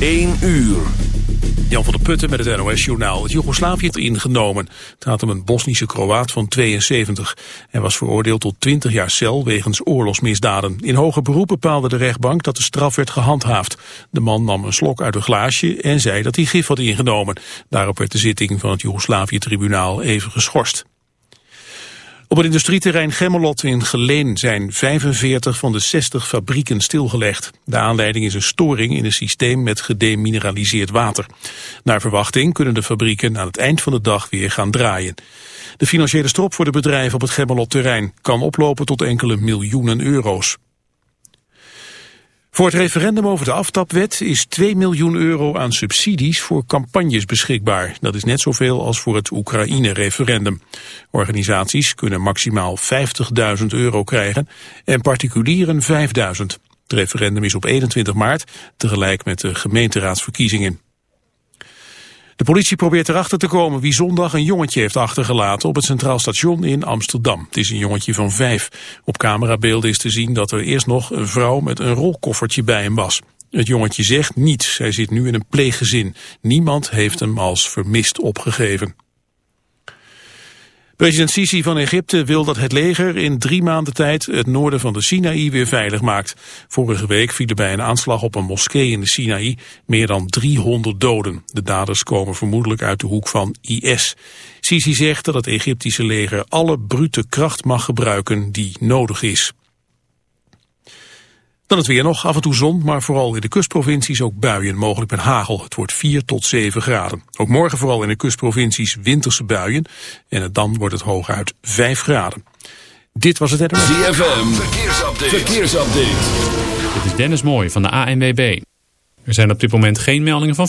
1 uur. Jan van der Putten met het NOS-journaal. Het Joegoslavië ingenomen. Het gaat om een Bosnische Kroaat van 72. Hij was veroordeeld tot 20 jaar cel wegens oorlogsmisdaden. In hoger beroep bepaalde de rechtbank dat de straf werd gehandhaafd. De man nam een slok uit een glaasje en zei dat hij gif had ingenomen. Daarop werd de zitting van het Joegoslavië-tribunaal even geschorst. Op het industrieterrein Gemmelot in Geleen zijn 45 van de 60 fabrieken stilgelegd. De aanleiding is een storing in een systeem met gedemineraliseerd water. Naar verwachting kunnen de fabrieken aan het eind van de dag weer gaan draaien. De financiële strop voor de bedrijven op het Gemmelot-terrein kan oplopen tot enkele miljoenen euro's. Voor het referendum over de aftapwet is 2 miljoen euro aan subsidies voor campagnes beschikbaar. Dat is net zoveel als voor het Oekraïne-referendum. Organisaties kunnen maximaal 50.000 euro krijgen en particulieren 5.000. Het referendum is op 21 maart, tegelijk met de gemeenteraadsverkiezingen. De politie probeert erachter te komen wie zondag een jongetje heeft achtergelaten op het Centraal Station in Amsterdam. Het is een jongetje van vijf. Op camerabeelden is te zien dat er eerst nog een vrouw met een rolkoffertje bij hem was. Het jongetje zegt niets. Hij zit nu in een pleeggezin. Niemand heeft hem als vermist opgegeven. President Sisi van Egypte wil dat het leger in drie maanden tijd het noorden van de Sinaï weer veilig maakt. Vorige week vielen bij een aanslag op een moskee in de Sinaï meer dan 300 doden. De daders komen vermoedelijk uit de hoek van IS. Sisi zegt dat het Egyptische leger alle brute kracht mag gebruiken die nodig is. Dan het weer nog, af en toe zon, maar vooral in de kustprovincies ook buien, mogelijk met hagel. Het wordt 4 tot 7 graden. Ook morgen vooral in de kustprovincies winterse buien en dan wordt het hooguit 5 graden. Dit was het NMS. ZFM, verkeersupdate. verkeersupdate. Dit is Dennis Mooij van de ANWB. Er zijn op dit moment geen meldingen van...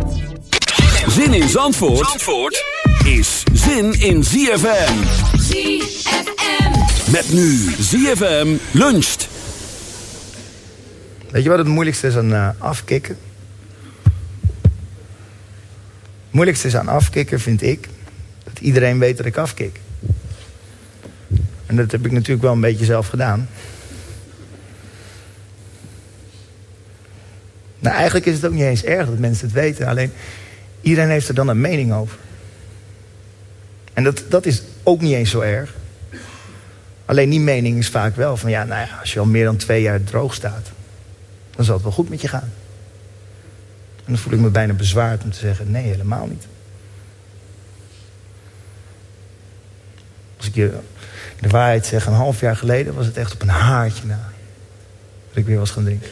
Zin in Zandvoort, Zandvoort is zin in ZFM. ZFM. Met nu ZFM luncht. Weet je wat het moeilijkste is aan eh, afkicken? Het moeilijkste is aan afkicken, vind ik, dat iedereen weet dat ik afkik. En dat heb ik natuurlijk wel een beetje zelf gedaan. Nou, eigenlijk is het ook niet eens erg dat mensen het weten. Alleen, iedereen heeft er dan een mening over. En dat, dat is ook niet eens zo erg. Alleen die mening is vaak wel van... ja, nou ja, als je al meer dan twee jaar droog staat... dan zal het wel goed met je gaan. En dan voel ik me bijna bezwaard om te zeggen... nee, helemaal niet. Als ik je de waarheid zeg, een half jaar geleden... was het echt op een haartje na. Dat ik weer was gaan drinken.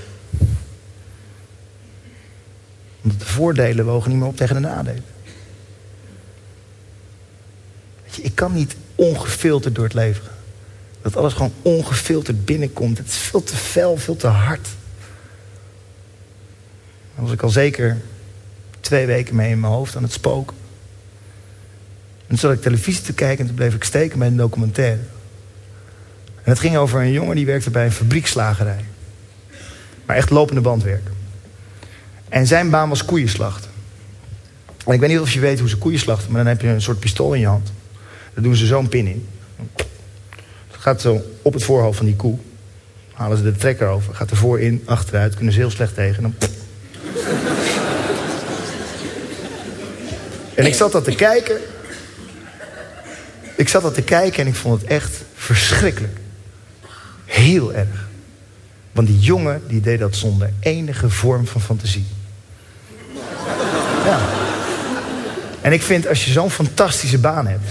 Omdat de voordelen wogen niet meer op tegen de nadelen. Ik kan niet ongefilterd door het leven. Dat alles gewoon ongefilterd binnenkomt. Het is veel te fel, veel te hard. Daar was ik al zeker twee weken mee in mijn hoofd aan het spoken. En toen zat ik televisie te kijken en toen bleef ik steken bij een documentaire. En het ging over een jongen die werkte bij een fabriekslagerij. Maar echt lopende bandwerk. En zijn baan was koeienslachten. En ik weet niet of je weet hoe ze koeien slachten, maar dan heb je een soort pistool in je hand. Daar doen ze zo'n pin in. Het gaat zo op het voorhoofd van die koe. Halen ze de trekker over, gaat ervoor in, achteruit, kunnen ze heel slecht tegen. Dan... En ik zat dat te kijken. Ik zat dat te kijken en ik vond het echt verschrikkelijk. Heel erg. Want die jongen die deed dat zonder enige vorm van fantasie. Ja. En ik vind als je zo'n fantastische baan hebt,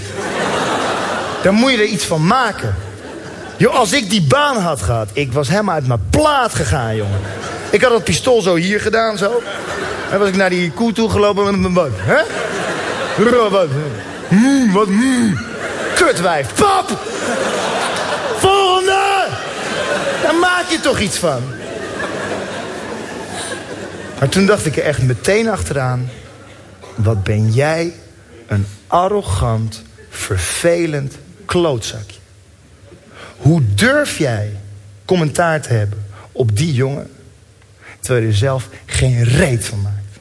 dan moet je er iets van maken. Als ik die baan had gehad, ik was helemaal uit mijn plaat gegaan, jongen. Ik had dat pistool zo hier gedaan, zo. En was ik naar die koe toe gelopen met mijn wat, hè? Wat? Hmm? Hmm. Kutwijf. Pap! Volgende! Daar maak je toch iets van. Maar toen dacht ik er echt meteen achteraan. Wat ben jij een arrogant, vervelend klootzakje. Hoe durf jij commentaar te hebben op die jongen... terwijl je er zelf geen reet van maakt?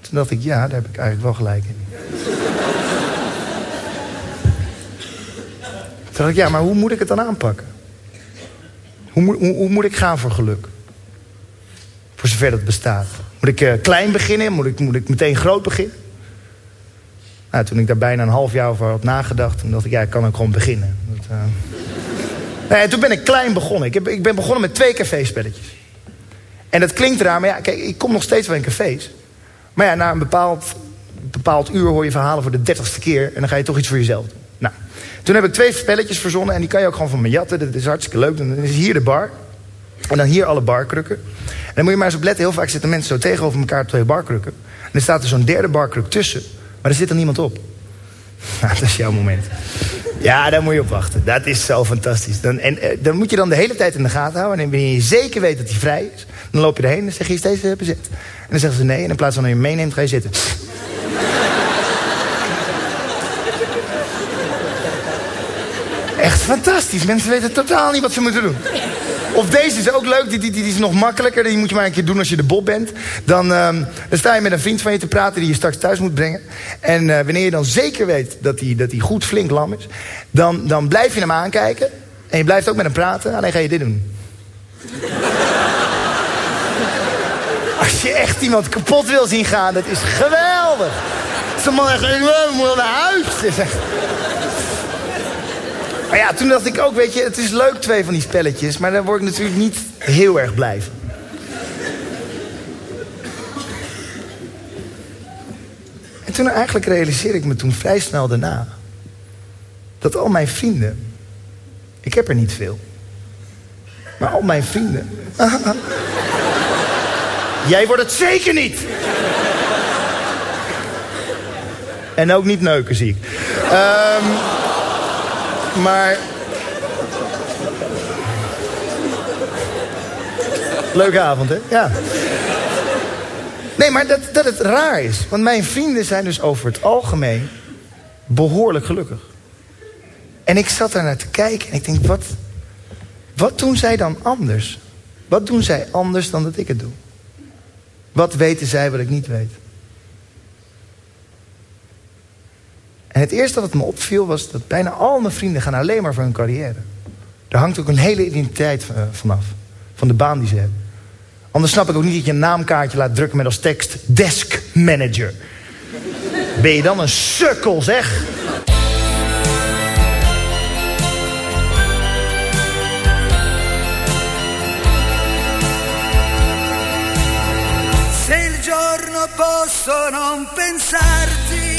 Toen dacht ik, ja, daar heb ik eigenlijk wel gelijk in. Toen dacht ik, ja, maar hoe moet ik het dan aanpakken? Hoe, hoe moet ik gaan voor geluk? Voor zover dat bestaat. Moet ik eh, klein beginnen? Moet ik, moet ik meteen groot beginnen? Nou, toen ik daar bijna een half jaar over had nagedacht... toen dacht ik, ja, ik kan ook gewoon beginnen. Dat, eh. En toen ben ik klein begonnen. Ik, heb, ik ben begonnen met twee caféspelletjes. En dat klinkt raar, maar ja, kijk, ik kom nog steeds wel in cafés. Maar ja, na een bepaald, bepaald uur hoor je verhalen voor de dertigste keer... en dan ga je toch iets voor jezelf doen. Nou, toen heb ik twee spelletjes verzonnen... en die kan je ook gewoon van me jatten. Dat is hartstikke leuk. Dan is hier de bar. En dan hier alle barkrukken. En dan moet je maar eens op letten. Heel vaak zitten mensen zo tegenover elkaar twee barkrukken. En er staat er zo'n derde barkruk tussen. Maar er zit er niemand op. Dat is jouw moment. Ja, daar moet je op wachten. Dat is zo fantastisch. Dan, en eh, dan moet je dan de hele tijd in de gaten houden. En wanneer je zeker weet dat hij vrij is... dan loop je erheen en zeg je, is deze bezet? En dan zeggen ze nee. En in plaats van dat je meeneemt, ga je zitten. Echt fantastisch. Mensen weten totaal niet wat ze moeten doen. Of deze is ook leuk, die, is nog makkelijker. Die moet je maar een keer doen als je de Bob bent. Dan, ehm, sta je met een vriend van je te praten die je straks thuis moet brengen. En eh, wanneer je dan zeker weet dat hij dat goed flink lam is... Dan, dan blijf je hem aankijken. En je blijft ook met hem praten. Alleen ga je dit doen. Als je echt iemand kapot wil zien gaan, dat is geweldig. Zo'n man echt, ik wil naar huis. Maar ja, toen dacht ik ook, weet je, het is leuk twee van die spelletjes... maar daar word ik natuurlijk niet heel erg blij van. En toen eigenlijk realiseerde ik me toen vrij snel daarna... dat al mijn vrienden... Ik heb er niet veel. Maar al mijn vrienden... Jij wordt het zeker niet! En ook niet neuken, zie. Ehm... Maar. Leuke avond, hè? Ja. Nee, maar dat, dat het raar is. Want mijn vrienden zijn dus over het algemeen behoorlijk gelukkig. En ik zat daar naar te kijken en ik denk, wat, wat doen zij dan anders? Wat doen zij anders dan dat ik het doe? Wat weten zij wat ik niet weet? En het eerste wat me opviel was dat bijna al mijn vrienden gaan alleen maar voor hun carrière. Daar hangt ook een hele identiteit eh, vanaf. Van de baan die ze hebben. Anders snap ik ook niet dat je een naamkaartje laat drukken met als tekst desk manager. Ben je dan een sukkel, zeg? Se giorno posso non pensarti,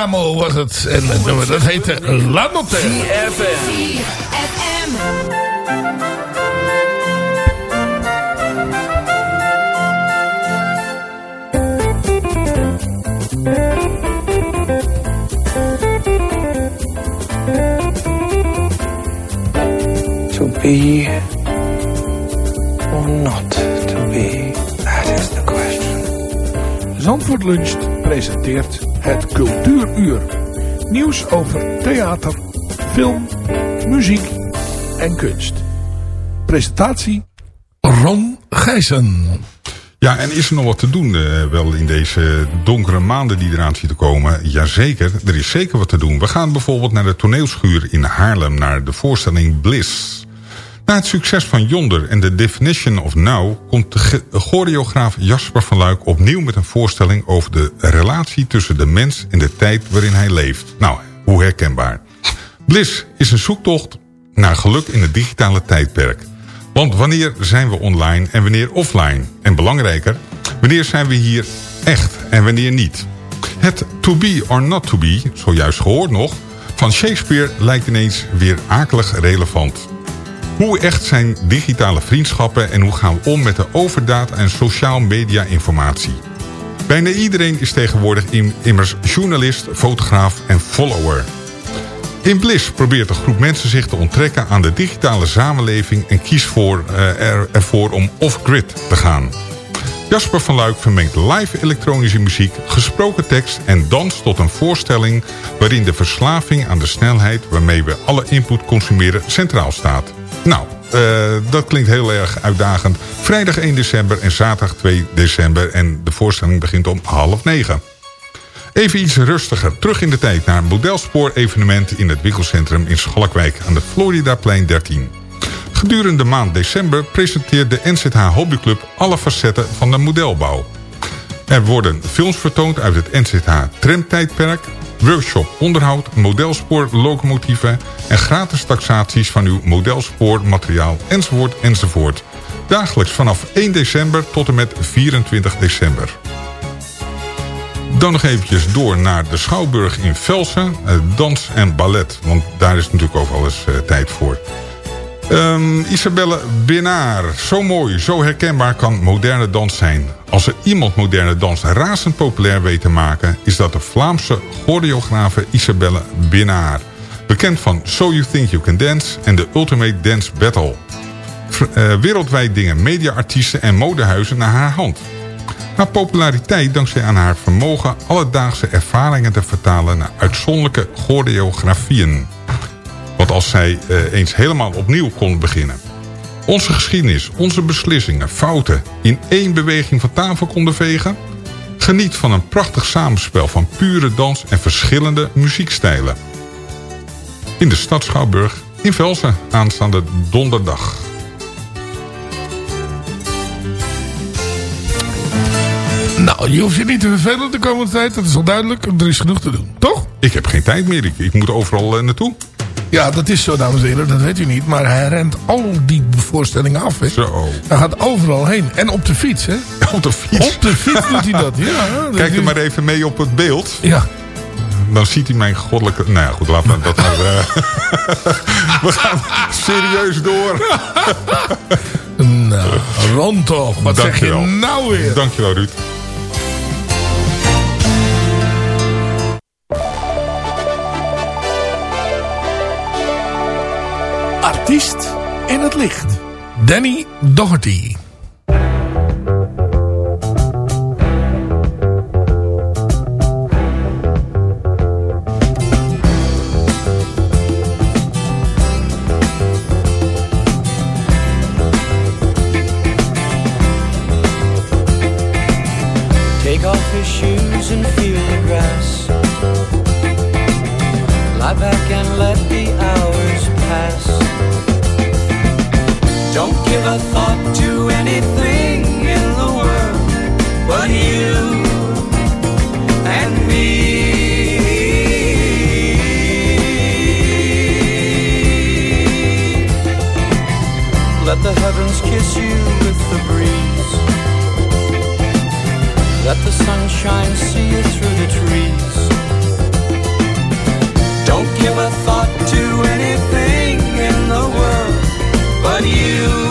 Adamo was het. En het nummer dat heette La Notte. To be or not to be, that is the question. Zandvoort Luncht presenteert het Cultuuruur. Nieuws over theater, film, muziek en kunst. Presentatie Ron Gijssen. Ja, en is er nog wat te doen eh, wel in deze donkere maanden die eraan zitten komen? Jazeker, er is zeker wat te doen. We gaan bijvoorbeeld naar de toneelschuur in Haarlem, naar de voorstelling Bliss. Na het succes van Yonder en The Definition of Now... komt de choreograaf Jasper van Luik opnieuw met een voorstelling... over de relatie tussen de mens en de tijd waarin hij leeft. Nou, hoe herkenbaar. Bliss is een zoektocht naar geluk in het digitale tijdperk. Want wanneer zijn we online en wanneer offline? En belangrijker, wanneer zijn we hier echt en wanneer niet? Het to be or not to be, zojuist gehoord nog, van Shakespeare lijkt ineens weer akelig relevant. Hoe echt zijn digitale vriendschappen en hoe gaan we om met de overdaad en sociaal media informatie? Bijna iedereen is tegenwoordig im- immers journalist, fotograaf en follower. In Bliss probeert een groep mensen zich te onttrekken aan de digitale samenleving... en kiest voor, eh, er, ervoor om off-grid te gaan. Jasper van Luik vermengt live elektronische muziek, gesproken tekst en dans tot een voorstelling... waarin de verslaving aan de snelheid waarmee we alle input consumeren centraal staat. Nou, eh, dat klinkt heel erg uitdagend. Vrijdag 1 december en zaterdag 2 december en de voorstelling begint om half negen. Even iets rustiger. Terug in de tijd naar een modelspoor-evenement in het winkelcentrum in Schalkwijk aan de Floridaplein 13. Gedurende de maand december presenteert de NZH Hobbyclub alle facetten van de modelbouw. Er worden films vertoond uit het NZH tramtijdperk, workshop onderhoud, modelspoorlocomotieven en gratis taxaties van uw modelspoormateriaal enzovoort enzovoort. Dagelijks vanaf 1 december tot en met 24 december. Dan nog eventjes door naar de Schouwburg in Velsen. eh, dans en ballet, want daar is natuurlijk ook eens eh, tijd voor. Ehm, Isabelle Binaar. Zo mooi, zo herkenbaar kan moderne dans zijn. Als er iemand moderne dans razend populair weet te maken... is dat de Vlaamse choreografe Isabelle Binaar. Bekend van So You Think You Can Dance en de Ultimate Dance Battle. Eh, wereldwijd dingen mediaartiesten en modehuizen naar haar hand. Haar populariteit dankzij aan haar vermogen alledaagse ervaringen te vertalen naar uitzonderlijke choreografieën. Wat als zij eh, eens helemaal opnieuw kon beginnen. Onze geschiedenis, onze beslissingen, fouten in één beweging van tafel konden vegen? Geniet van een prachtig samenspel van pure dans en verschillende muziekstijlen. in de stad Schouwburg in Velsen aanstaande donderdag. Nou, je hoeft je niet te vervelen de komende tijd. Dat is al duidelijk. Er is genoeg te doen. Toch? Ik heb geen tijd meer. Ik, ik moet overal eh, naartoe. Ja, dat is zo, dames en heren. Dat weet u niet. Maar hij rent al die voorstellingen af. Hè? Zo. Hij gaat overal heen. En op de fiets, hè? Op de fiets? Op de fiets doet hij dat. Ja, dat Kijk er maar even mee op het beeld. Ja. Dan ziet hij mijn goddelijke... Nou ja, goed, laten we dat maar... eh, we gaan serieus door. Nou, toch. Wat zeg je Dankjewel. nou weer? Dankjewel, Ruud. Artiest in het licht. Danny Doherty. Take off your shoes and feel the grass. Lie back and let the hours pass. Don't give a thought to anything in the world but you and me. Let the heavens kiss you with the breeze. Let the sunshine see you through the trees. Don't give a thought you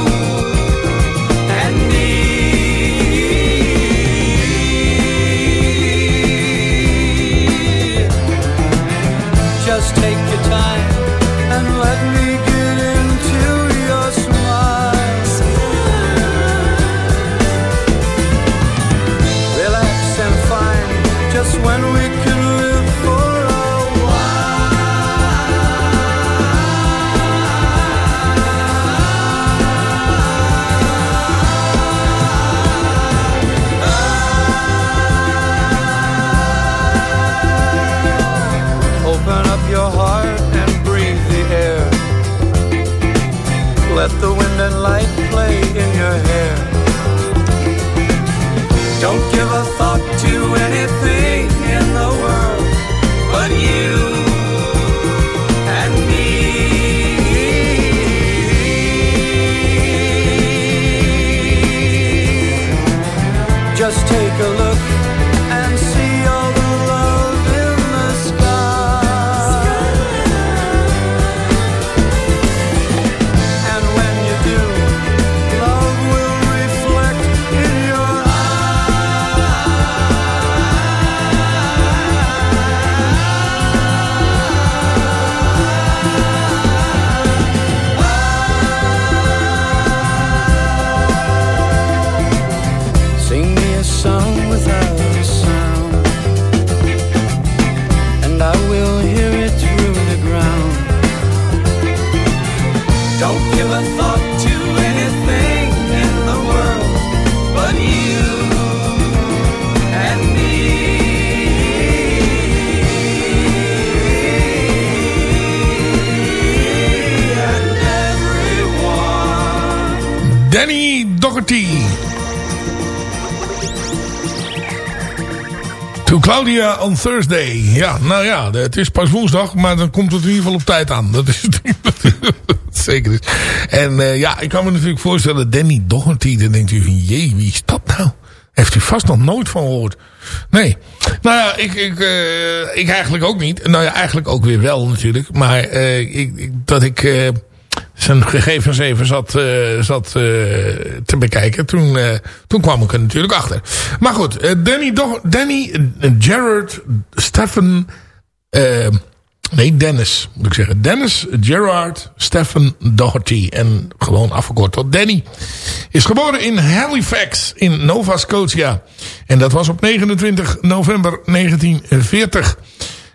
Let the wind and light play in your hair. Don't give a thought to anything in the world but you and me. Just take a look Claudia on Thursday. Ja, nou ja, het is pas woensdag, maar dan komt het in ieder geval op tijd aan. Dat is zeker is. En eh, ja, ik kan me natuurlijk voorstellen, Danny Doherty, dan denkt u van, jee, wie is dat nou? Heeft u vast nog nooit van gehoord. Nee. Nou ja, ik, ik, eh, ik eigenlijk ook niet. Nou ja, eigenlijk ook weer wel natuurlijk. Maar eh, ik, dat ik zijn gegevens even zat, eh, zat eh, te bekijken. Toen, eh, toen kwam ik er natuurlijk achter. Maar goed, Danny, Danny Gerard eh, nee, Dennis moet ik zeggen. Dennis Gerard Stephen Doherty. En gewoon afgekort tot Danny. Is geboren in Halifax in Nova Scotia. En dat was op 29 november 1940.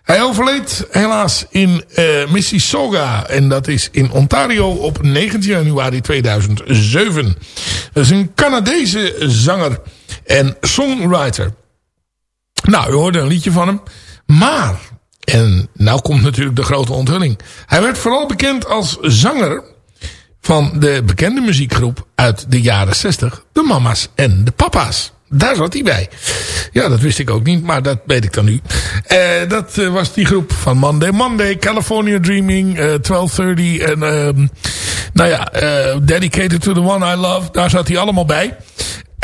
Hij overleed helaas in eh, Mississauga. En dat is in Ontario op 19 januari 2007. Dat is een Canadese zanger en songwriter. Nou, u hoorde een liedje van hem. Maar En nou komt natuurlijk de grote onthulling. Hij werd vooral bekend als zanger van de bekende muziekgroep uit de jaren 60. De Mama's en de Papa's. Daar zat hij bij. Ja, dat wist ik ook niet, maar dat weet ik dan nu. Eh, dat eh, was die groep van Monday Monday, California Dreaming, eh 1230 en ehm, nou ja, eh, Dedicated to the One I Love. Daar zat hij allemaal bij.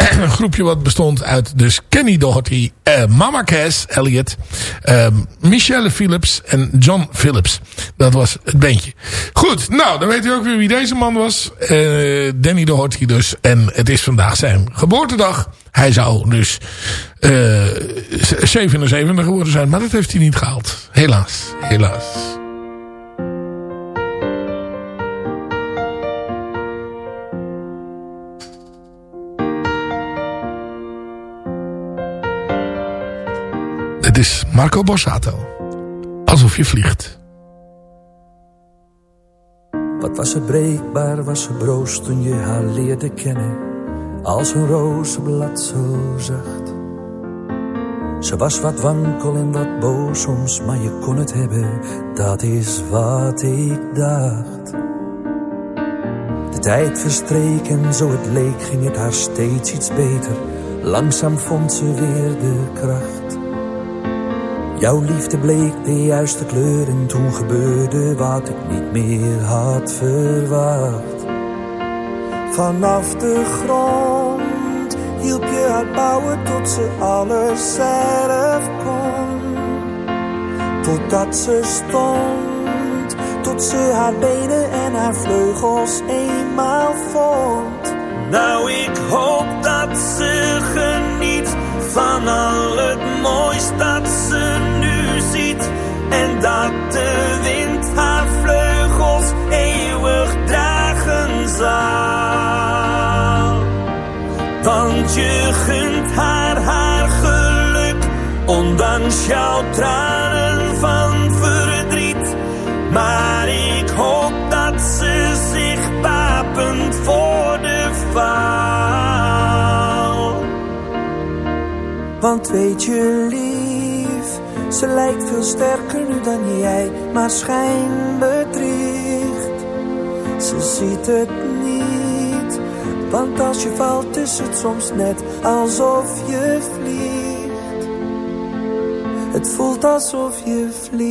Een groepje wat bestond uit dus Kenny Doherty, eh, Mama Cass, Elliot, ehm, Michelle Phillips en John Phillips. Dat was het bandje. Goed, nou, dan weet u ook weer wie deze man was. Eh, Danny Doherty dus. En het is vandaag zijn geboortedag. Hij zou dus eh 77 geworden zijn, maar dat heeft hij niet gehaald. Helaas, helaas. Is Marco Borsato. Alsof je vliegt. Wat was ze breekbaar, was ze broos toen je haar leerde kennen. Als een rozenblad zo zacht. Ze was wat wankel en wat boos soms, maar je kon het hebben. Dat is wat ik dacht. De tijd verstreek en zo het leek ging het haar steeds iets beter. Langzaam vond ze weer de kracht. Jouw liefde bleek de juiste kleur en toen gebeurde wat ik niet meer had verwacht. Vanaf de grond hielp je haar bouwen tot ze alles zelf kon. Totdat ze stond, tot ze haar benen en haar vleugels eenmaal vond. Nou, ik hoop dat ze geniet van al het moois dat ze tranen van verdriet. Maar ik hoop dat ze zich wapent voor de val. Want weet je lief, ze lijkt veel sterker nu dan jij, maar schijn bedriegt. Ze ziet het niet, want als je valt is het soms net alsof je vliegt. Het voelt alsof je vliegt.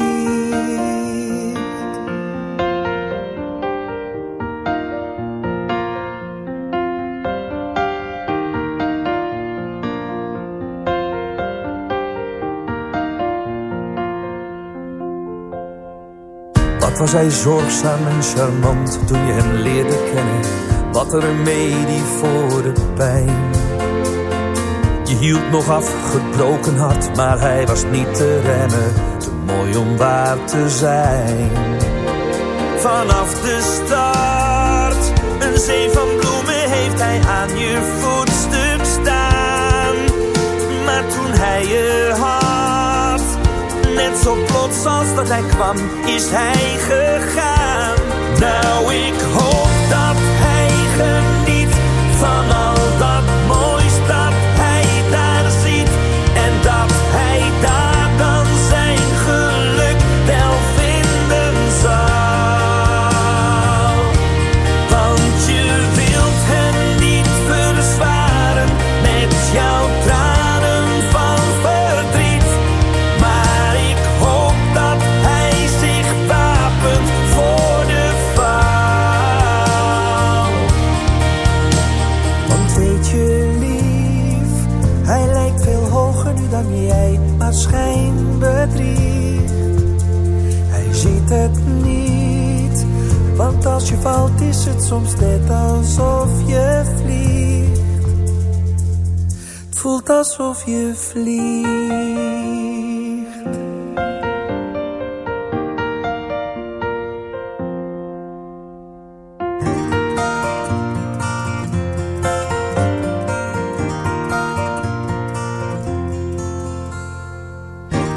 Wat was hij zorgzaam en charmant toen je hem leerde kennen. Wat een remedie voor de pijn. Je hield nog afgebroken hart, maar hij was niet te remmen. Te mooi om waar te zijn. Vanaf de start, een zee van bloemen heeft hij aan je voetstuk staan. Maar toen hij je had, net zo plots als dat hij kwam, is hij gegaan. Nou, ik hoop dat hij geniet van al je vliegt.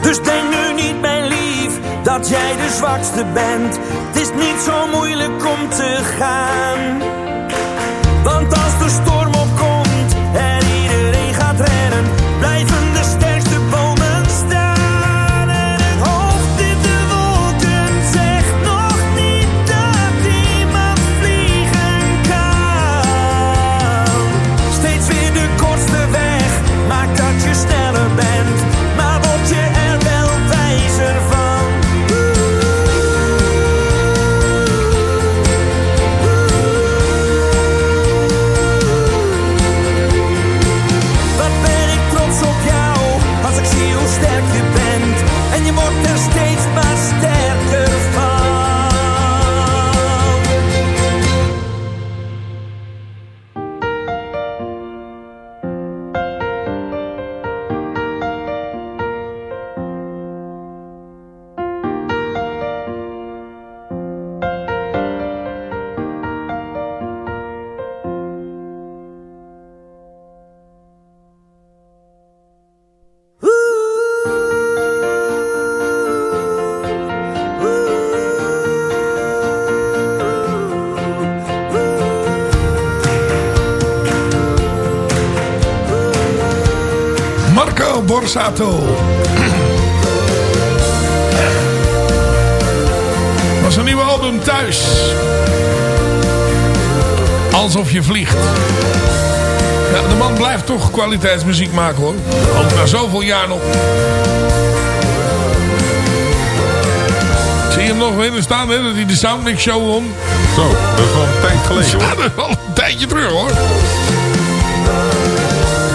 Dus denk nu niet, mijn lief, dat jij de zwakste bent. Het is niet zo moeilijk om te gaan. Borsato. Was een nieuwe album thuis. Alsof je vliegt. Ja, de man blijft toch kwaliteitsmuziek maken hoor. Ook na zoveel jaar nog. Zie je hem nog weer staan, hè? Dat hij de Soundmix Show won. Zo, dat is wel een tijd geleden Ja, dat is wel een tijdje terug hoor.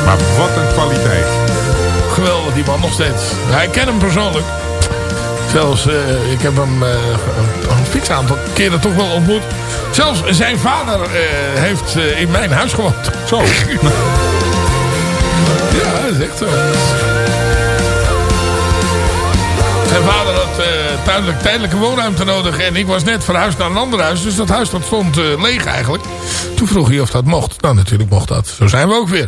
Maar wat een kwaliteit. Geweldig, die man nog steeds. Hij kent hem persoonlijk. Zelfs, eh, ik heb hem eh, een fix aantal keren toch wel ontmoet. Zelfs zijn vader eh, heeft in mijn huis gewoond. Zo. ja, dat is echt zo. Zijn vader had tijdelijk, tijdelijke woonruimte nodig. En ik was net verhuisd naar een ander huis. Dus dat huis dat stond leeg eigenlijk. Toen vroeg hij of dat mocht. Nou, natuurlijk mocht dat. Zo zijn we ook weer.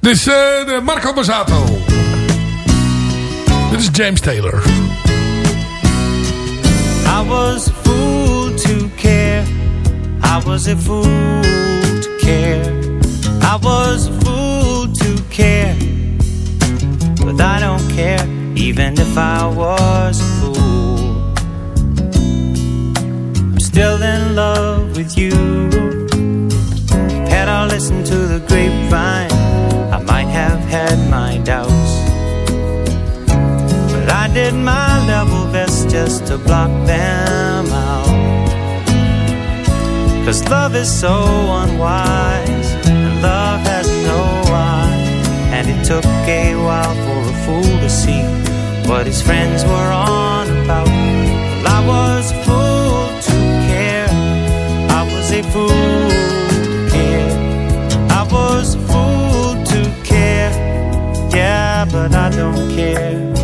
Dus de Marco Bazzato. Dit is James Taylor. I was a fool to care. I was a fool to care. I was a fool to care. But I don't care, even if I was a fool. I'm still in love with you. Just to block them out. Cause love is so unwise, and love has no eyes. And it took a while for a fool to see what his friends were on about. Well, I was a fool to care, I was a fool to care, I was a fool to care, yeah, but I don't care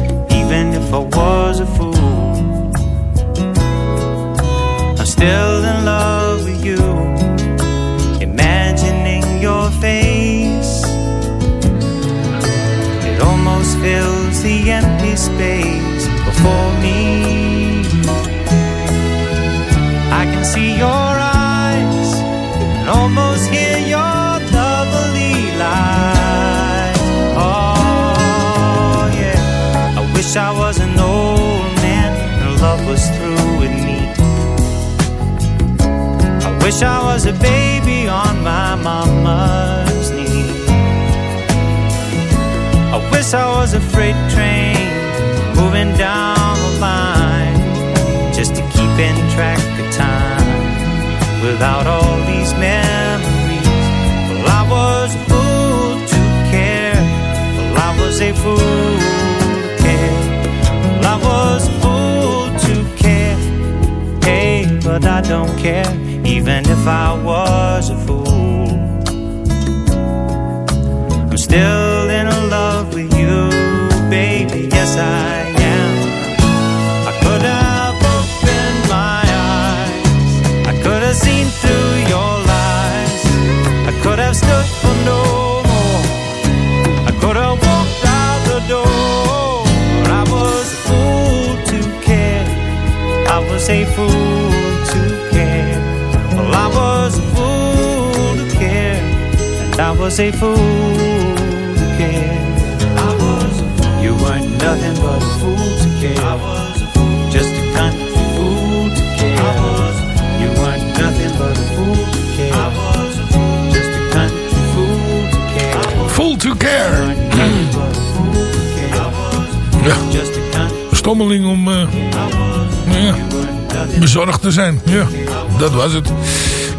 even if I was a fool. Still in love with you, imagining your face. It almost fills the empty space before me. I can see your eyes and almost hear your lovely lies. Oh, yeah. I wish I was an old man and love was through wish I was a baby on my mama's knee. I wish I was a freight train moving down the line just to keep in track of time without all these memories. Well, I was a fool to care. Well, I was a fool to care. Well, I was a fool to care. Hey, but I don't care, even if I was a fool. I'm still in love with you, baby. Yes, I am. I could have opened my eyes. I could have seen through your lies. I could have stood for no more. I could have walked out the door. I was a fool to care. I was a fool was a fool to care. I was a fool. You weren't nothing but a fool to care. I was a fool. Just a country fool to care. I was a fool. You weren't nothing but a fool to care. I was a fool. Just a country fool to care. Full to care. Ja. Stommeling om eh, ja, bezorgd te zijn. Ja, dat was het.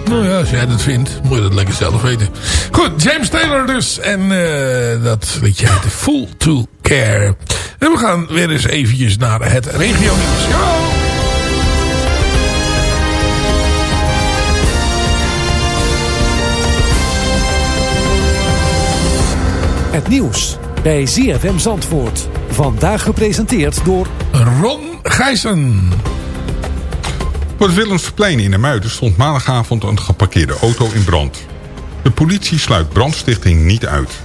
Nou ja, als jij dat vindt, moet je dat lekker zelf weten. Goed, James Taylor dus. En eh, dat weet je heet Full to Care. En we gaan weer eens eventjes naar het regio nieuws. Ja. Het nieuws bij ZFM Zandvoort. Vandaag gepresenteerd door Ron Gijssen. Op het Willemsplein in Muiden stond maandagavond een geparkeerde auto in brand. De politie sluit brandstichting niet uit.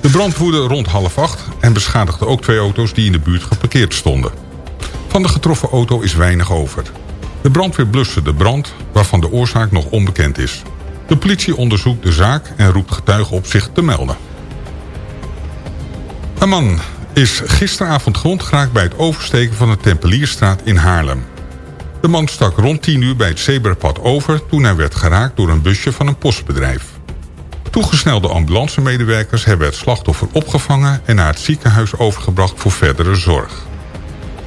De brand woedde rond half acht en beschadigde ook twee auto's die in de buurt geparkeerd stonden. Van de getroffen auto is weinig over. De brandweer bluste de brand, waarvan de oorzaak nog onbekend is. De politie onderzoekt de zaak en roept getuigen op zich te melden. Een man is gisteravond gewond geraakt bij het oversteken van de Tempelierstraat in Haarlem. De man stak rond 10 uur bij het zebrapad over toen hij werd geraakt door een busje van een postbedrijf. Toegesnelde ambulancemedewerkers hebben het slachtoffer opgevangen en naar het ziekenhuis overgebracht voor verdere zorg.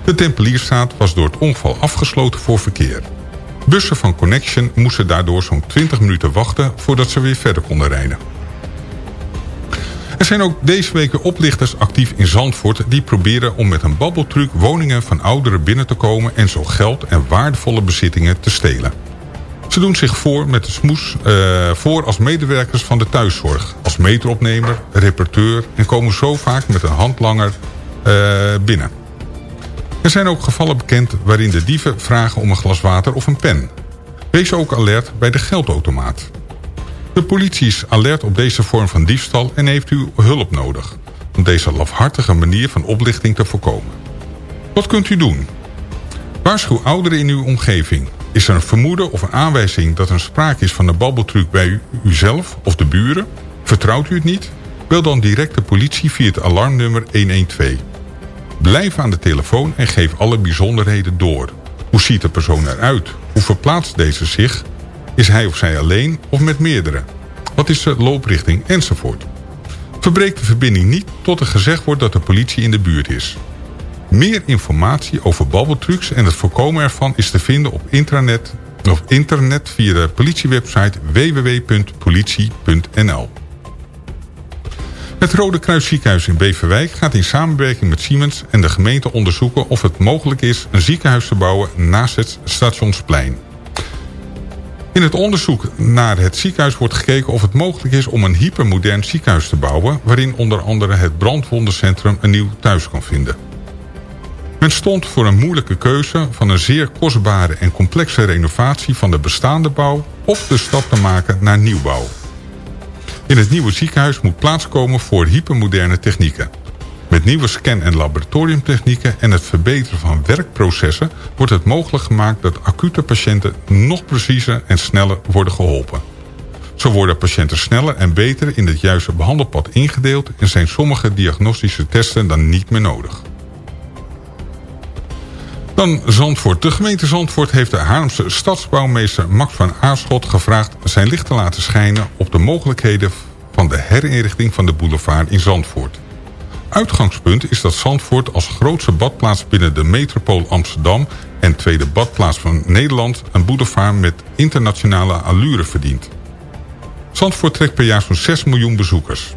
De Tempelierstraat was door het ongeval afgesloten voor verkeer. Bussen van Connection moesten daardoor zo'n 20 minuten wachten voordat ze weer verder konden rijden. Er zijn ook deze week weer oplichters actief in Zandvoort... die proberen om met een babbeltruc woningen van ouderen binnen te komen... en zo geld en waardevolle bezittingen te stelen. Ze doen zich voor met de smoes uh, voor als medewerkers van de thuiszorg... als meteropnemer, reperteur... en komen zo vaak met een handlanger uh, binnen. Er zijn ook gevallen bekend waarin de dieven vragen om een glas water of een pen. Wees ook alert bij de geldautomaat. De politie is alert op deze vorm van diefstal en heeft u hulp nodig... om deze lafhartige manier van oplichting te voorkomen. Wat kunt u doen? Waarschuw ouderen in uw omgeving. Is er een vermoeden of een aanwijzing dat er sprake is van een babbeltruc bij u, uzelf of de buren? Vertrouwt u het niet? Bel dan direct de politie via het alarmnummer 112. Blijf aan de telefoon en geef alle bijzonderheden door. Hoe ziet de persoon eruit? Hoe verplaatst deze zich? Is hij of zij alleen of met meerdere? Wat is de looprichting? Enzovoort. Verbreek de verbinding niet tot er gezegd wordt dat de politie in de buurt is. Meer informatie over babbeltrucs en het voorkomen ervan is te vinden op intranet, of internet via de politiewebsite www.politie.nl. Het Rode Kruis ziekenhuis in Beverwijk gaat in samenwerking met Siemens en de gemeente onderzoeken of het mogelijk is een ziekenhuis te bouwen naast het stationsplein. In het onderzoek naar het ziekenhuis wordt gekeken of het mogelijk is om een hypermodern ziekenhuis te bouwen... waarin onder andere het brandwondencentrum een nieuw thuis kan vinden. Men stond voor een moeilijke keuze van een zeer kostbare en complexe renovatie van de bestaande bouw... of de stap te maken naar nieuwbouw. In het nieuwe ziekenhuis moet plaats komen voor hypermoderne technieken. Met nieuwe scan- en laboratoriumtechnieken en het verbeteren van werkprocessen... wordt het mogelijk gemaakt dat acute patiënten nog preciezer en sneller worden geholpen. Zo worden patiënten sneller en beter in het juiste behandelpad ingedeeld... en zijn sommige diagnostische testen dan niet meer nodig. Dan Zandvoort. De gemeente Zandvoort heeft de Haarlemse stadsbouwmeester Max van Aarschot gevraagd zijn licht te laten schijnen op de mogelijkheden van de herinrichting van de boulevard in Zandvoort. Uitgangspunt is dat Zandvoort als grootste badplaats binnen de metropool Amsterdam en tweede badplaats van Nederland een boulevard met internationale allure verdient. Zandvoort trekt per jaar zo'n 6 miljoen bezoekers.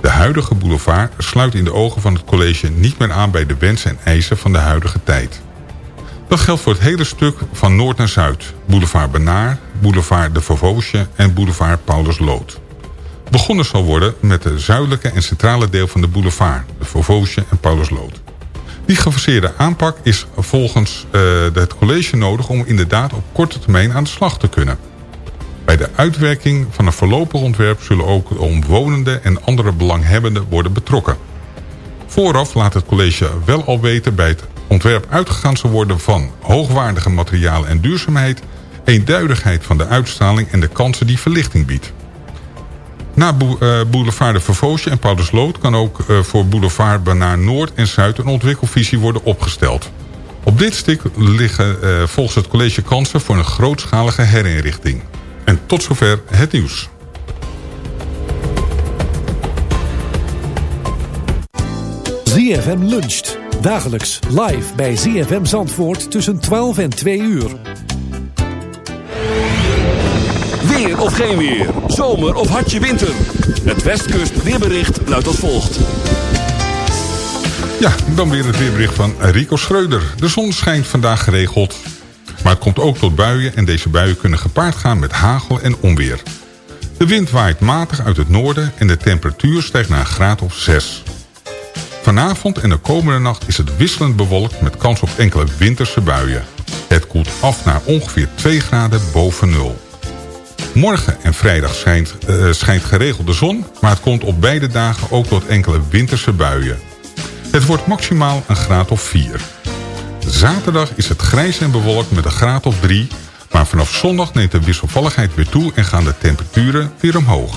De huidige boulevard sluit in de ogen van het college niet meer aan bij de wensen en eisen van de huidige tijd. Dat geldt voor het hele stuk van noord naar zuid. Boulevard Benaar, Boulevard de Vervoosje en Boulevard Paulus Lood. Begonnen zal worden met het zuidelijke en centrale deel van de boulevard, de Vervoosje en Paulus Lood. Die gefaseerde aanpak is volgens uh, het college nodig om inderdaad op korte termijn aan de slag te kunnen. Bij de uitwerking van een voorlopig ontwerp zullen ook de omwonenden en andere belanghebbenden worden betrokken. Vooraf laat het college wel al weten bij het ontwerp uitgegaan zal worden van hoogwaardige materialen en duurzaamheid, eenduidigheid van de uitstraling en de kansen die verlichting biedt. Na Boulevard de Vervoosje en Paulusloot kan ook voor Boulevard naar Noord en Zuid een ontwikkelvisie worden opgesteld. Op dit stuk liggen volgens het college kansen voor een grootschalige herinrichting. En tot zover het nieuws. ZFM luncht. Dagelijks live bij ZFM Zandvoort tussen 12 en 2 uur. Weer of geen weer. Zomer of hartje winter. Het Westkust weerbericht luidt als volgt. Ja, dan weer het weerbericht van Rico Schreuder. De zon schijnt vandaag geregeld. Maar het komt ook tot buien en deze buien kunnen gepaard gaan met hagel en onweer. De wind waait matig uit het noorden en de temperatuur stijgt naar een graad of 6. Vanavond en de komende nacht is het wisselend bewolkt met kans op enkele winterse buien. Het koelt af naar ongeveer 2 graden boven nul. Morgen en vrijdag schijnt, uh, schijnt geregeld de zon... maar het komt op beide dagen ook tot enkele winterse buien. Het wordt maximaal een graad of 4. Zaterdag is het grijs en bewolkt met een graad of 3... maar vanaf zondag neemt de wisselvalligheid weer toe... en gaan de temperaturen weer omhoog.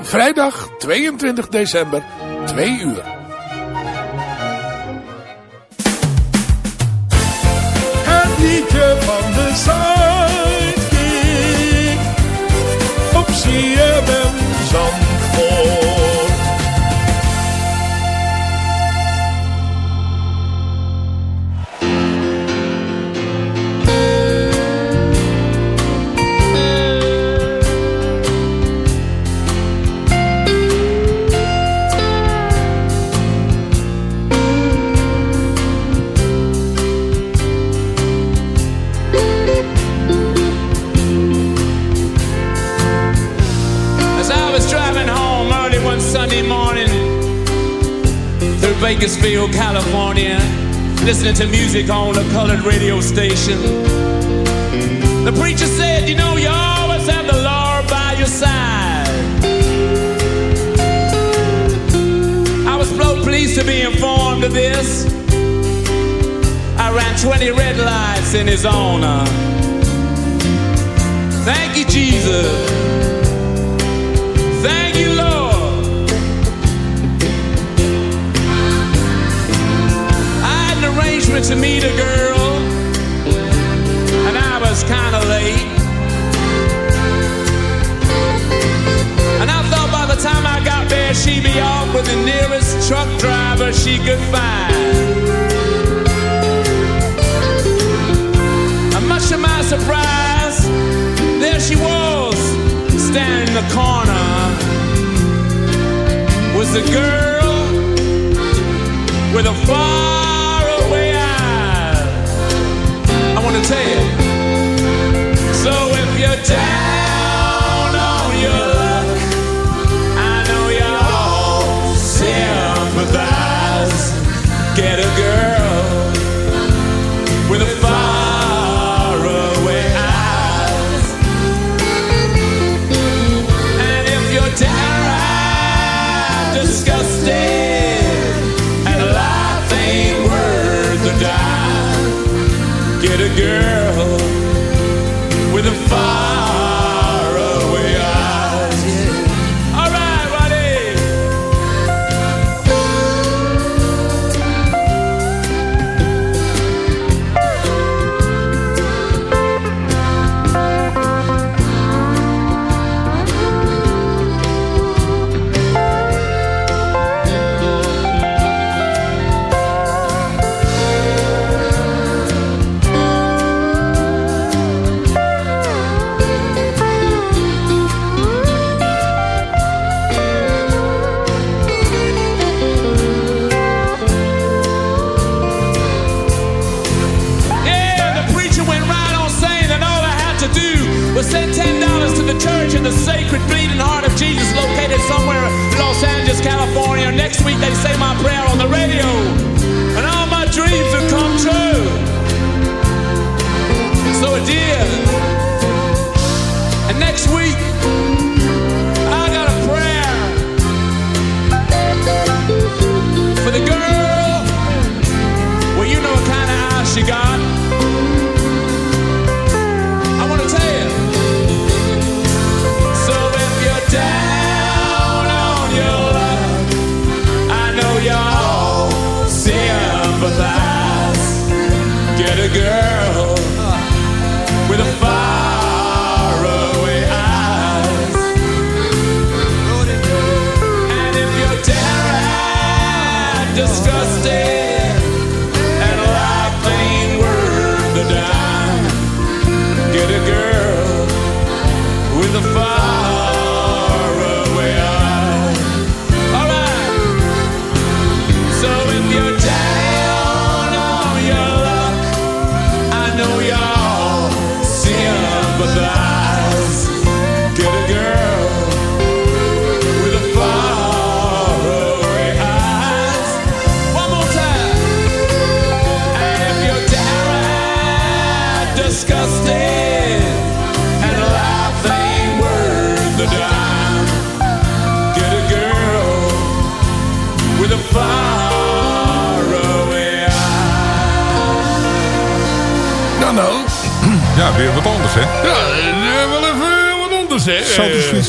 Vrijdag 22 december, 2 uur. Het liedje van de Sidekick op CFM Zandvoort. Listening to music on a colored radio station, the preacher said, You know, you always have the Lord by your side. I was so pleased to be informed of this. I ran 20 red lights in his honor. Thank you, Jesus. Thank you, Lord. An arrangement to meet a girl, and I was kind of late. And I thought by the time I got there, she'd be off with the nearest truck driver she could find. And much to my surprise, there she was, standing in the corner was a girl with a faraway want to tell. So if you're down on your luck, I know you all sympathize. Get a girl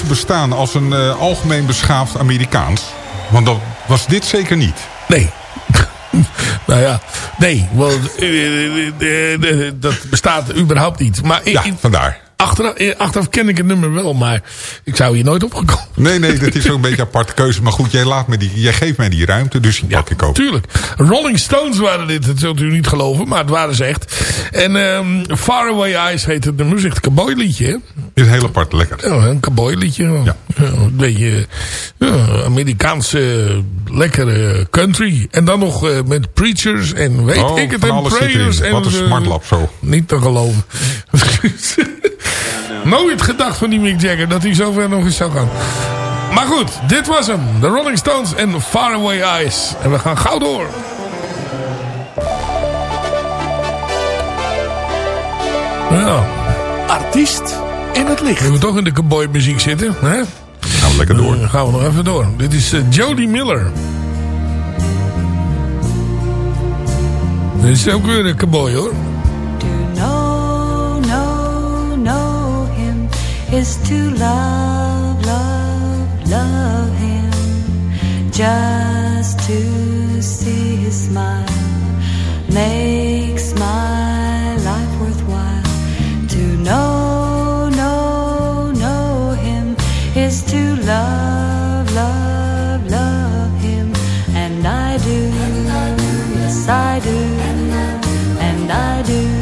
bestaan als een eh, algemeen beschaafd Amerikaans? Want dat was dit zeker niet. Nee. nou ja, nee. Wel, eh, eh, dat bestaat überhaupt niet. Maar Ja, vandaar. achteraf, achteraf ken ik het nummer wel, maar ik zou hier nooit opgekomen. Nee, nee, dat is ook een beetje een aparte keuze. Maar goed, jij, laat me die, jij geeft mij die ruimte, dus die pak ik ook. Tuurlijk. Rolling Stones waren dit, dat zult u niet geloven, maar het waren ze echt. En ehm Faraway Eyes heet het nummer, zegt een liedje, hè? Is heel apart, lekker. Ja, een cowboy liedje. Ja. een beetje ja, Amerikaanse lekkere country. En dan nog eh, met preachers en weet Oh, ik het en prayers. En, Wat een eh, smartlap zo. Niet te geloven. Nooit gedacht van die Mick Jagger dat hij zover nog eens zou gaan. Maar goed, dit was hem. De Rolling Stones en Faraway Eyes. En we gaan gauw door. Ja. Artiest in het licht. We we toch in de cowboy muziek zitten. Hè? Gaan we lekker door. Dan gaan we nog even door. Dit is eh, Jody Miller. Dit is ook weer een cowboy hoor. know, know, know him is to love, love, love him. Just to see his smile makes my is to love, love, love him. And I do, yes I do, and I do.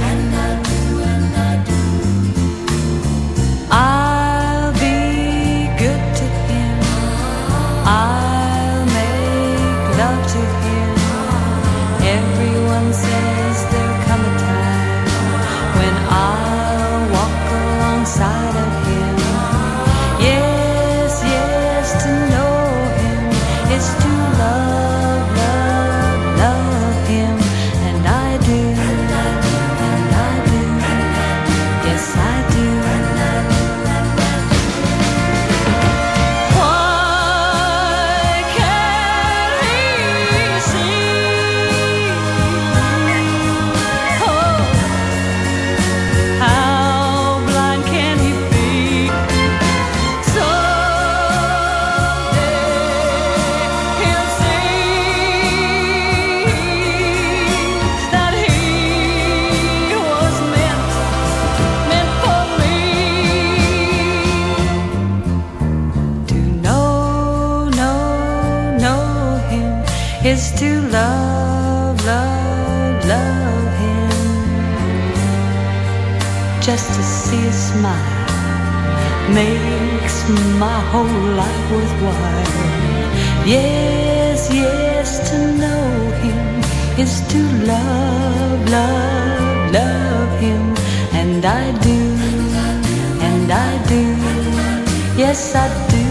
Is to love, love, love him. Just to see a smile makes my whole life worthwhile. Yes, yes, to know him is to love, love, love him. And I do, and I do, yes, I do.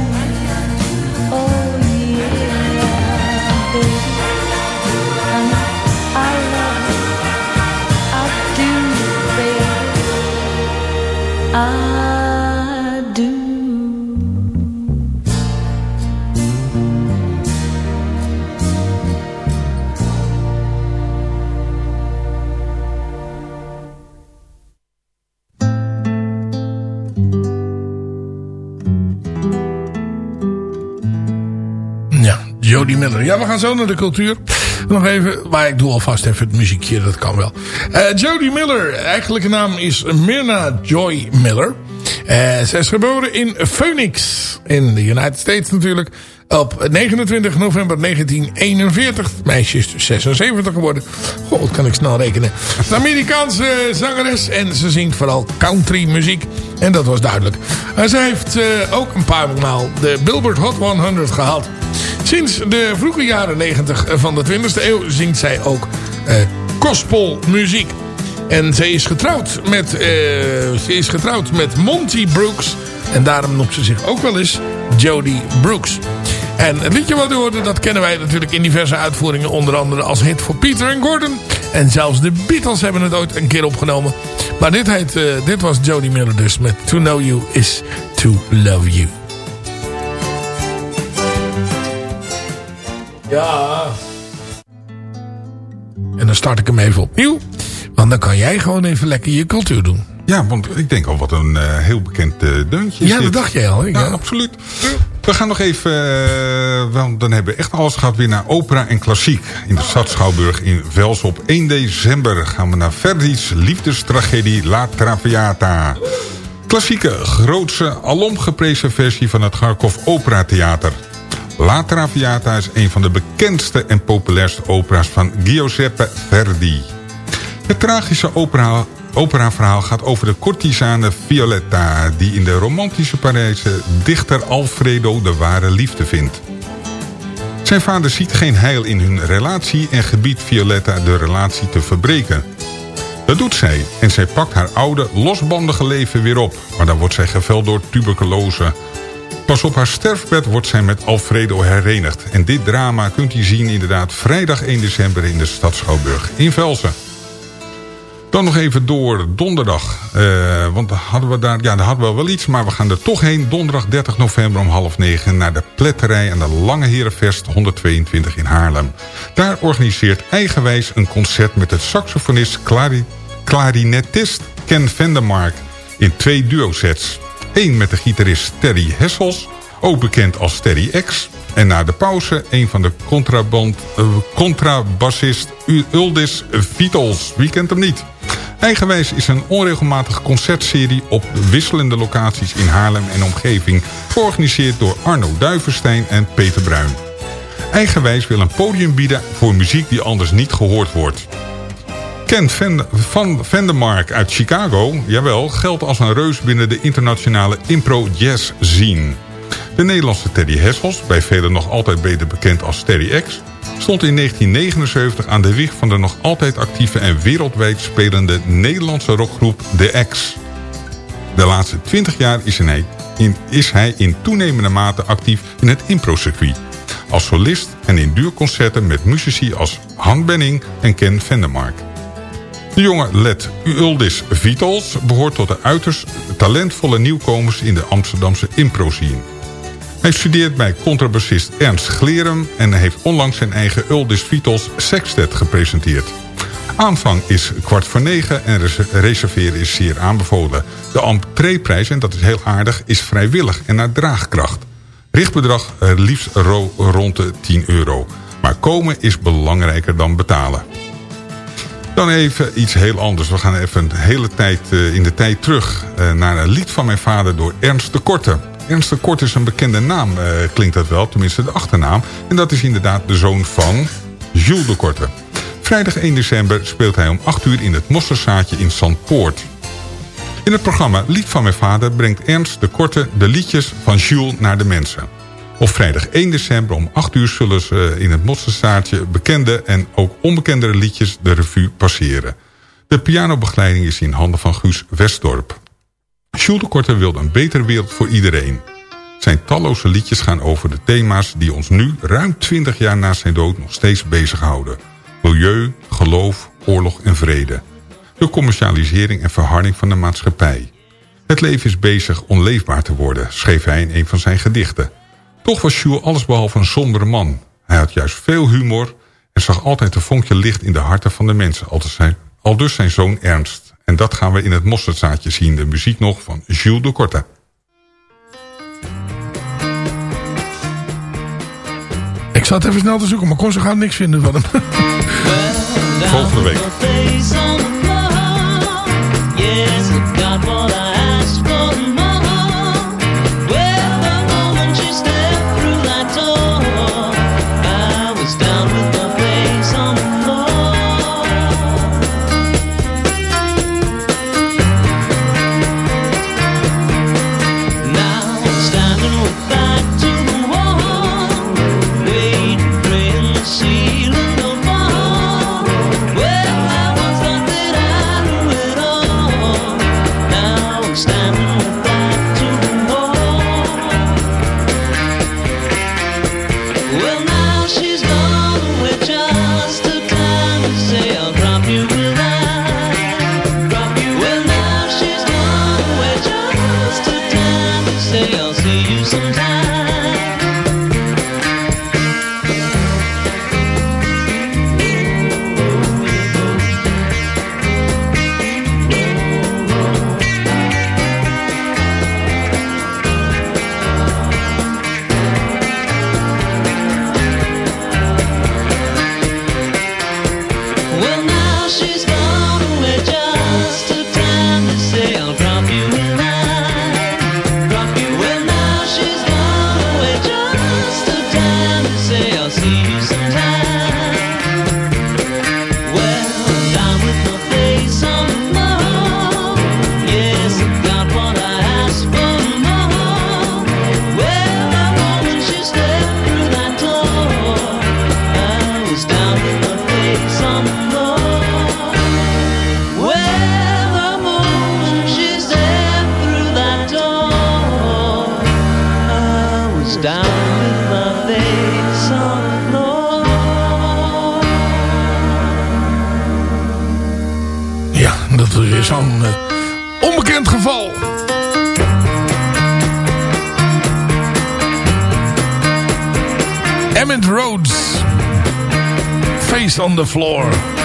Jody Miller. Ja, we gaan zo naar de cultuur. Nog even, maar ik doe alvast even het muziekje, dat kan wel. Eh Jody Miller, eigenlijke naam is Myrna Joy Miller. Eh zij is geboren in Phoenix, in de United States natuurlijk. Op 29 november 1941. Het meisje is dus 76 geworden. God, kan ik snel rekenen. Amerikaanse zangeres. En ze zingt vooral country muziek. En dat was duidelijk. Zij heeft eh, ook een paar maal de Billboard Hot 100 gehaald. Sinds de vroege jaren 90 van de 20e eeuw zingt zij ook eh gospelmuziek. En zij is getrouwd met, eh, ze is getrouwd met Monty Brooks. En daarom noemt ze zich ook wel eens Jody Brooks. En het liedje wat u hoorde, dat kennen wij natuurlijk in diverse uitvoeringen. Onder andere als hit voor Peter en Gordon. En zelfs de Beatles hebben het ooit een keer opgenomen. Maar dit, heet, eh, dit was Jody Miller dus met To Know You Is To Love You. Ja. En dan start ik hem even opnieuw. Want dan kan jij gewoon even lekker je cultuur doen. Ja, want ik denk al wat een eh, heel bekend eh, deuntje is Ja, dat dacht jij al. Ja. absoluut. We gaan nog even, eh, want dan hebben we echt alles gehad weer naar opera en klassiek. In de stad Schouwburg in Vels op 1 december gaan we naar Verdi's liefdestragedie La Traviata. Klassieke, grootse, alom geprezen versie van het Garkov Opera Theater. La Traviata is een van de bekendste en populairste opera's van Giuseppe Verdi. Het tragische opera, operaverhaal gaat over de courtisane Violetta... die in de romantische Parijse dichter Alfredo de ware liefde vindt. Zijn vader ziet geen heil in hun relatie... en gebiedt Violetta de relatie te verbreken. Dat doet zij en zij pakt haar oude, losbandige leven weer op... maar dan wordt zij geveld door tuberculose... Pas op haar sterfbed wordt zij met Alfredo herenigd. En dit drama kunt u zien inderdaad vrijdag 1 december in de stad Schouwburg in Velsen. Dan nog even door donderdag. Eh, want hadden we daar, ja, daar hadden we wel iets, maar we gaan er toch heen. Donderdag 30 november om half negen naar de pletterij aan de Lange Herenvest 122 in Haarlem. Daar organiseert eigenwijs een concert met het saxofonist clari- clarinetist Ken Vendermark in twee duosets. Eén met de gitarist Terry Hessels, ook bekend als Terry X. En na de pauze een van de contraband, eh, contrabassist Uldis Vitals. Wie kent hem niet? Eigenwijs is een onregelmatige concertserie op wisselende locaties in Haarlem en omgeving. Georganiseerd door Arno Duivenstein en Peter Bruin. Eigenwijs wil een podium bieden voor muziek die anders niet gehoord wordt. Ken Van, van Vandermark uit Chicago, jawel, geldt als een reus binnen de internationale impro-jazz scene. De Nederlandse Teddy Hessels, bij velen nog altijd beter bekend als Teddy X... stond in 1979 aan de wieg van de nog altijd actieve en wereldwijd spelende Nederlandse rockgroep The X. De laatste 20 jaar is hij, in, is hij in toenemende mate actief in het impro-circuit. Als solist en in duurconcerten met muzici als Han Benning en Ken Vandermark. De jonge Let Uldis Vitals behoort tot de uiterst talentvolle nieuwkomers in de Amsterdamse impro-scene. Hij studeert bij contrabassist Ernst Glerum en heeft onlangs zijn eigen Uldis Vitals Sextet gepresenteerd. Aanvang is kwart voor negen en res- reserveren is zeer aanbevolen. De entreeprijs, en dat is heel aardig, is vrijwillig en naar draagkracht. Richtbedrag eh, liefst ro- rond de 10 euro. Maar komen is belangrijker dan betalen. Dan even iets heel anders. We gaan even een hele tijd eh, in de tijd terug eh, naar een lied van mijn vader door Ernst de Korte. Ernst de Korte is een bekende naam, eh, klinkt dat wel, tenminste de achternaam. En dat is inderdaad de zoon van Jules de Korte. Vrijdag 1 december speelt hij om 8 uur in het Mosserzaadje in Zandpoort. In het programma Lied van mijn vader brengt Ernst de Korte de liedjes van Jules naar de mensen. Op vrijdag 1 december om 8 uur zullen ze in het Mosselstaartje bekende en ook onbekendere liedjes de revue passeren. De pianobegeleiding is in handen van Guus Westdorp. Jules de een betere wereld voor iedereen. Zijn talloze liedjes gaan over de thema's die ons nu, ruim 20 jaar na zijn dood, nog steeds bezighouden. Milieu, geloof, oorlog en vrede. De commercialisering en verharding van de maatschappij. Het leven is bezig onleefbaar te worden, schreef hij in een van zijn gedichten. Toch was Jules allesbehalve een sombere man. Hij had juist veel humor en zag altijd een vonkje licht in de harten van de mensen. Al dus zijn, al dus zijn zoon Ernst. En dat gaan we in het mosterdzaadje zien. De muziek nog van Jules de Korte. Ik zat even snel te zoeken, maar kon ze gaan niks vinden van hem. Volgende week. Floor.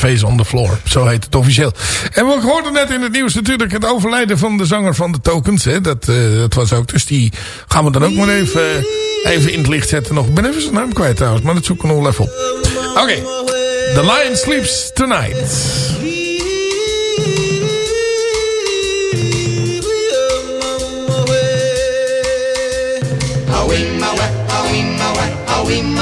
Face on the floor. Zo heet het officieel. En we hoorden net in het nieuws natuurlijk het overlijden van de zanger van de Tokens. Hè. Dat, eh, dat was ook. Dus die gaan we dan ook maar even, eh, even in het licht zetten nog. Ik ben even zijn naam kwijt trouwens. Maar dat zoeken we nog wel even op. Oké. The Lion Sleeps Tonight. In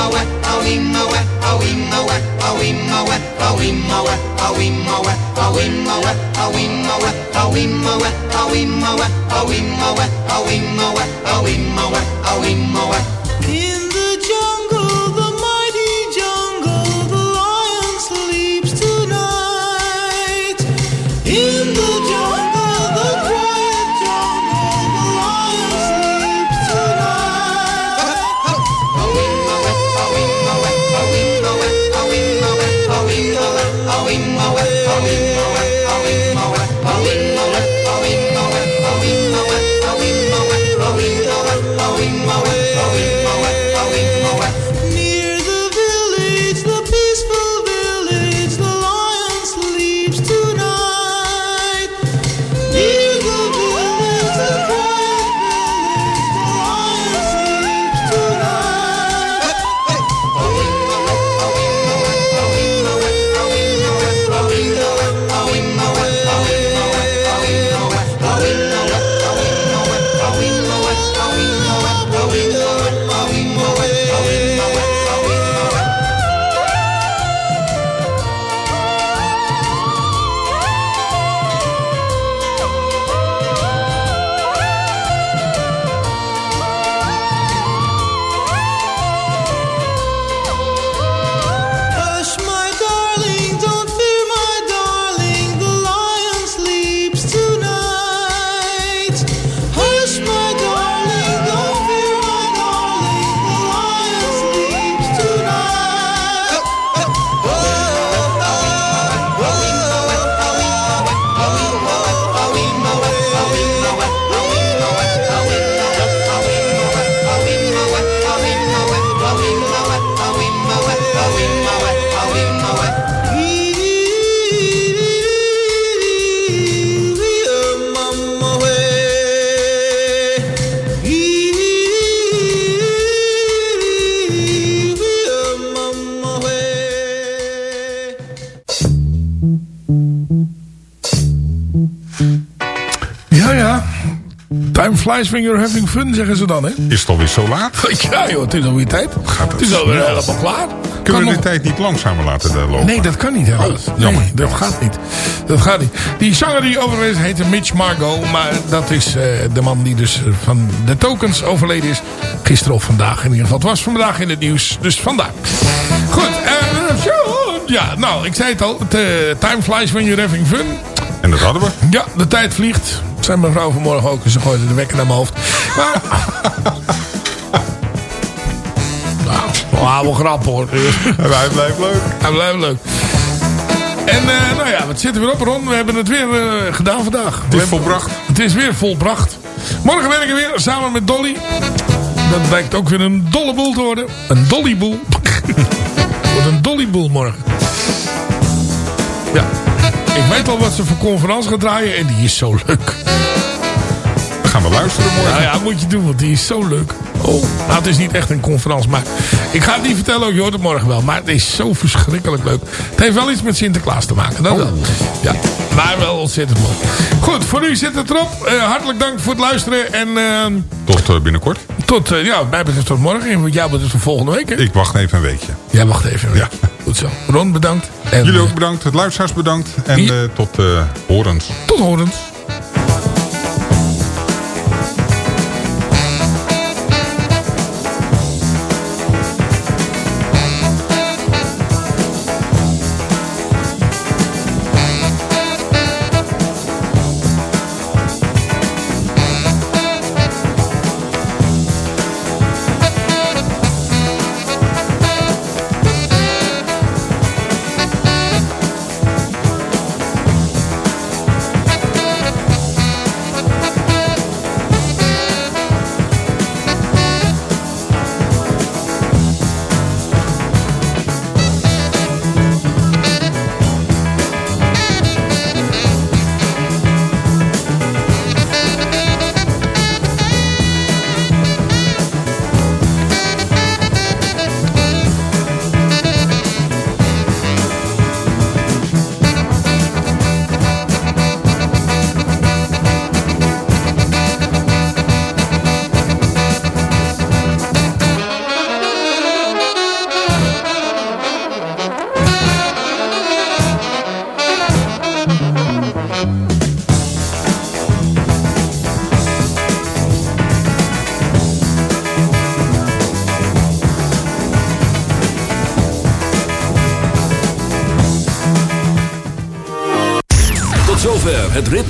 When you're having fun, zeggen ze dan, hè? Is het alweer zo laat? Ja, joh, het is alweer tijd. het is alweer helemaal klaar. Kunnen we nog- de tijd niet langzamer laten eh, lopen? Nee, dat kan niet helaas. jammer. Nee, dat gaat niet. Dat gaat niet. Die zanger die overleden is, heette Mitch Margot. Maar dat is eh, de man die dus van de tokens overleden is. Gisteren of vandaag in ieder geval. Het was vandaag in het nieuws. Dus vandaar. Goed. eh, ja, nou, ik zei het al. Het, eh, time flies when you're having fun. En dat hadden we. Ja, de tijd vliegt. Zijn mijn vrouw vanmorgen ook. en Ze gooide de wekker naar mijn hoofd. Maar... nou, wel grap hoor. Hij blijft leuk. Hij blijft leuk. En eh, nou ja, wat zitten we op Ron? We hebben het weer eh, gedaan vandaag. Het is volbracht. Het is weer volbracht. Morgen werken we weer samen met Dolly. Dat blijkt ook weer een dolle boel te worden. Een dollyboel. Het wordt een dollyboel morgen. Ik weet al wat ze voor conferentie gaat draaien. En die is zo leuk. Gaan we luisteren morgen. Nou ja, moet je doen, want die is zo leuk. Oh, nou, het is niet echt een conferentie, maar ik ga het niet vertellen, ook, je hoort het morgen wel. Maar het is zo verschrikkelijk leuk. Het heeft wel iets met Sinterklaas te maken, dat wel. Ja, maar wel ontzettend mooi. Goed, voor nu zit het erop. Eh, hartelijk dank voor het luisteren en... ehm, Tot eh, binnenkort. tot, eh, ja, mij betreft tot morgen. En jou betreft tot volgende week, hè? Ik wacht even een weekje. Jij wacht even. Ja. Goed zo. Ron, bedankt. En, Jullie ook bedankt. Het luisteraars bedankt. En tot horens. tot horens.